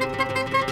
Música